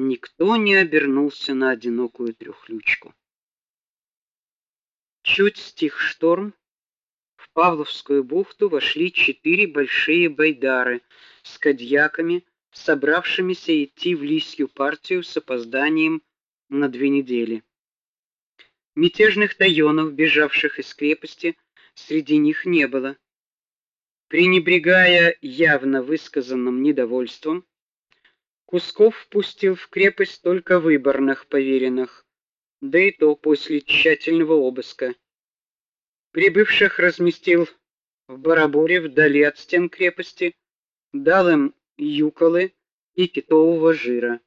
Никто не обернулся на одинокую трехлючку. Чуть стих шторм, в Павловскую бухту вошли четыре большие байдары с кадьяками, собравшимися идти в Лисью партию с опозданием на две недели. Мятежных тайонов, бежавших из крепости, среди них не было. Пренебрегая явно высказанным недовольством, Кусков впустил в крепость только выборных поверенных, да и то после тщательного обыска. Прибывших разместил в Бараборе вдали от стен крепости, дал им юколы и китового жира.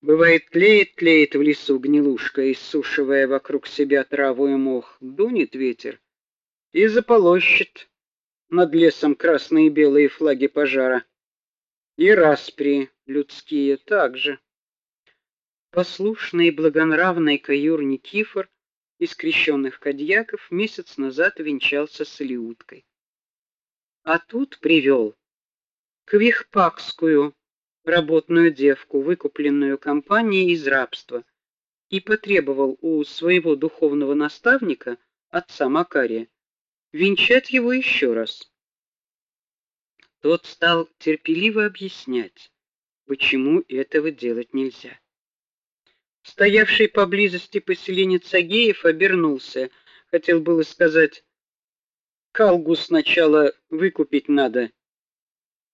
Бывает, тлеет-тлеет в лесу гнилушка, иссушивая вокруг себя траву и мох, дунет ветер и заполощет над лесом красные и белые флаги пожара и распри людские также. Послушный и благонравный каюр Никифор из крещенных кадьяков месяц назад венчался с Илиуткой. А тут привел квихпакскую работную девку, выкупленную компанией из рабства, и потребовал у своего духовного наставника, отца Макария, венчать его еще раз. Тот стал терпеливо объяснять, почему этого делать нельзя. Стоявший поблизости поселенец Агеев обернулся, хотел было сказать: "Калгу сначала выкупить надо",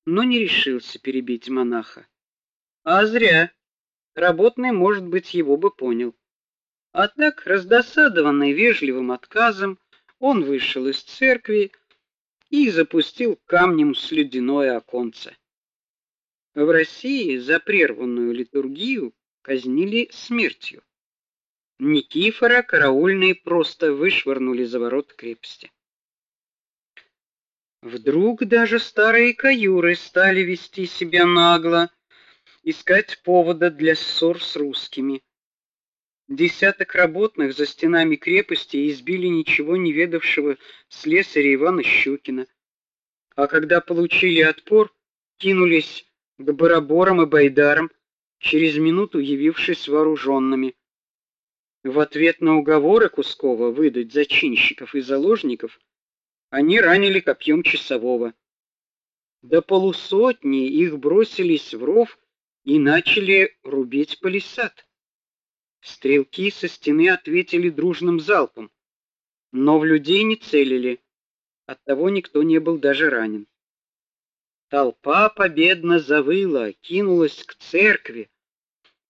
но не решился перебить монаха. А зря. Работный, может быть, его бы понял. А так, раздосадованный вежливым отказом, он вышел из церкви, и запустил камнем в слюдяное оконце. В России за прерванную литургию казнили смертью. Никифора караульные просто вышвырнули за ворот крепости. Вдруг даже старые каюры стали вести себя нагло, искать повода для ссор с русскими. Десяток работных за стенами крепости избили ничего не ведавшего слесаря Ивана Щукина. А когда получили отпор, кинулись к бараборам и байдарам, через минуту явившись вооруженными. В ответ на уговоры Кускова выдать зачинщиков и заложников, они ранили копьем часового. До полусотни их бросились в ров и начали рубить палисад. Стрелки со стены ответили дружным залпом, но в людей не целили. Оттого никто не был даже ранен. Толпа победно завыла, кинулась к церкви,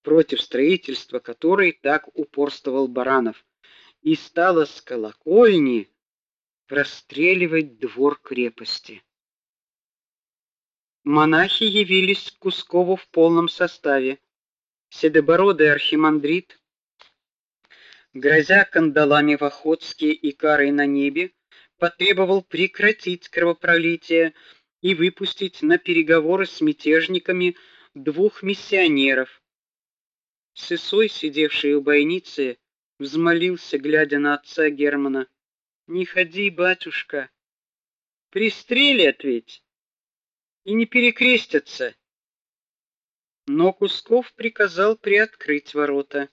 против строительства которой так упорствовал Баранов, и стала с колокольни расстреливать двор крепости. Монахи явились к Кускову в полном составе. Седобородый архимандрит грозя кандалами в Охотске и карой на небе, потребовал прекратить кровопролитие и выпустить на переговоры с мятежниками двух миссионеров. Сысой, сидевший у бойницы, взмолился, глядя на отца Германа: "Не ходи, батюшка. Пристрелят ведь и не перекрестятся". Но Кусков приказал приоткрыть ворота.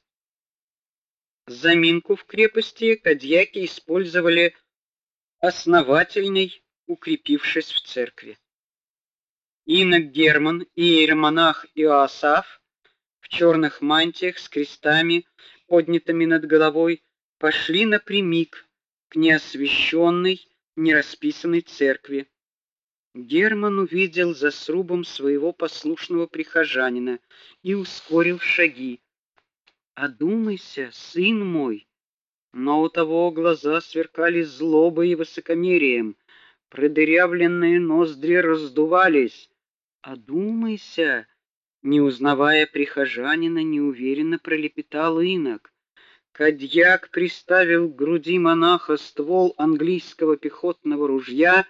Заминку в крепости кадьяки использовали основательной, укрепившись в церкви. Инок Герман и иеромонах Иоасаф в черных мантиях с крестами, поднятыми над головой, пошли напрямик к неосвещенной, нерасписанной церкви. Герман увидел за срубом своего послушного прихожанина и ускорил шаги. Одумайся, сын мой. Но у того глаза сверкали злобой и высокомерием, продырявленные ноздри раздувались. Одумайся, не узнавая прихожанина, неуверенно пролепетал инок. Кадьяк приставил к груди монаха ствол английского пехотного ружья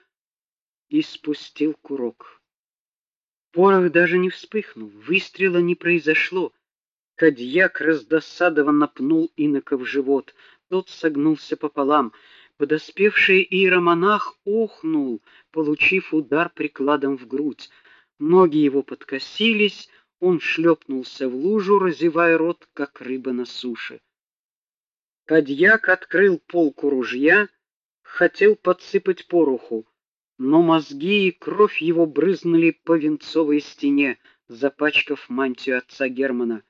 и спустил курок. Порох даже не вспыхнул, выстрела не произошло. Кадьяк раздосадованно пнул инока в живот. Тот согнулся пополам. Подоспевший иеромонах охнул, получив удар прикладом в грудь. Ноги его подкосились, он шлепнулся в лужу, разевая рот, как рыба на суше. Кадьяк открыл полку ружья, хотел подсыпать пороху, но мозги и кровь его брызнули по венцовой стене, запачкав мантию отца Германа.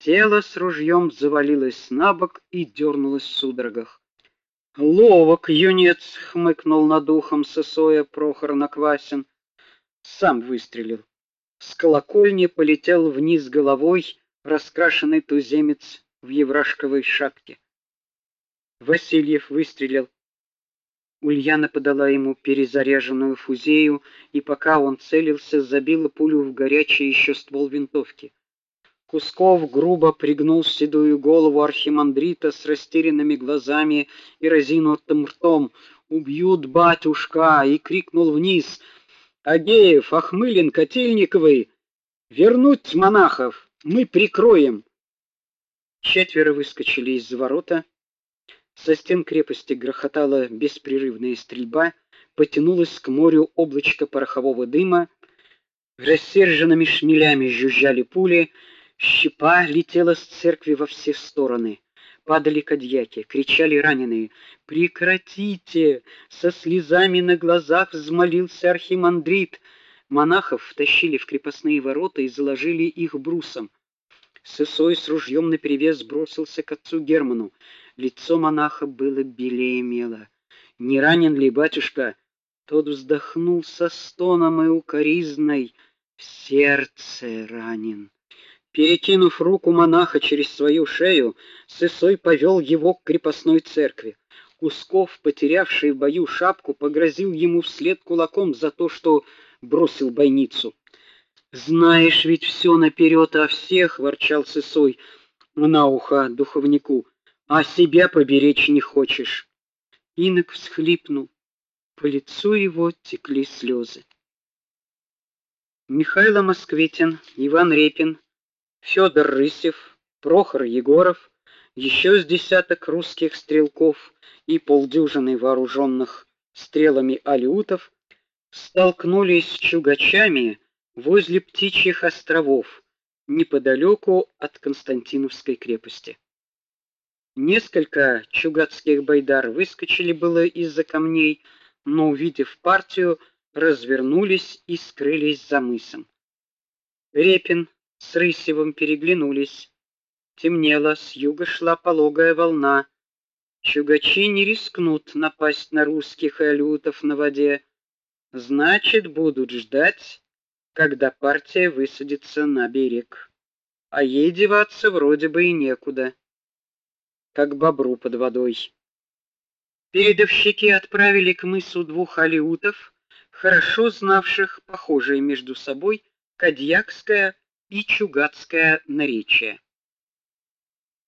Тело с ружьем завалилось на бок и дернулось в судорогах. Ловок юнец хмыкнул над ухом сосоя Прохор Наквасин. Сам выстрелил. С колокольни полетел вниз головой раскрашенный туземец в еврашковой шапке. Васильев выстрелил. Ульяна подала ему перезаряженную фузею, и пока он целился, забила пулю в горячий еще ствол винтовки. Кусков грубо пригнул седую голову архимандрита с растерянными глазами и разинутым ртом. "Убьют батюшка!" и крикнул вниз: "Агеев, Ахмылин, Котельниковы, вернуть монахов, мы прикроем". Четверо выскочили из ворота. Со стен крепости грохотала беспрерывная стрельба, потянулось к морю облачко порохового дыма, рассерженными шмелями жужжали пули. Щепа летела с церкви во все стороны. Падали кадьяки, кричали раненые: "Прекратите!" Со слезами на глазах взмолился архимандрит. Монахов втащили в крепостные ворота и заложили их брусом. Сысой с ружьем наперевес бросился к отцу Герману. Лицо монаха было белее мела. "Не ранен ли, батюшка?" Тот вздохнул со стоном и укоризной: "В сердце ранен". Перекинув руку монаха через свою шею, Сысой повел его к крепостной церкви. Кусков, потерявший в бою шапку, погрозил ему вслед кулаком за то, что бросил бойницу. Знаешь ведь все наперед о всех, ворчал Сысой на ухо духовнику. А себя поберечь не хочешь. Инок всхлипнул. По лицу его текли слезы. Михаил Москвитин, Иван Репин Федор Рысев, Прохор Егоров, еще с десяток русских стрелков и полдюжины вооруженных стрелами алиутов столкнулись с чугачами возле Птичьих островов, неподалеку от Константиновской крепости. Несколько чугатских байдар выскочили было из-за камней, но увидев партию, развернулись и скрылись за мысом. Репин с Рысевым переглянулись. Темнело, с юга шла пологая волна. Чугачи не рискнут напасть на русских и алютов на воде. Значит, будут ждать, когда партия высадится на берег. А ей деваться вроде бы и некуда, как бобру под водой. Передовщики отправили к мысу двух алиутов, хорошо знавших похожие между собой Кадьякское и чугатское наречие.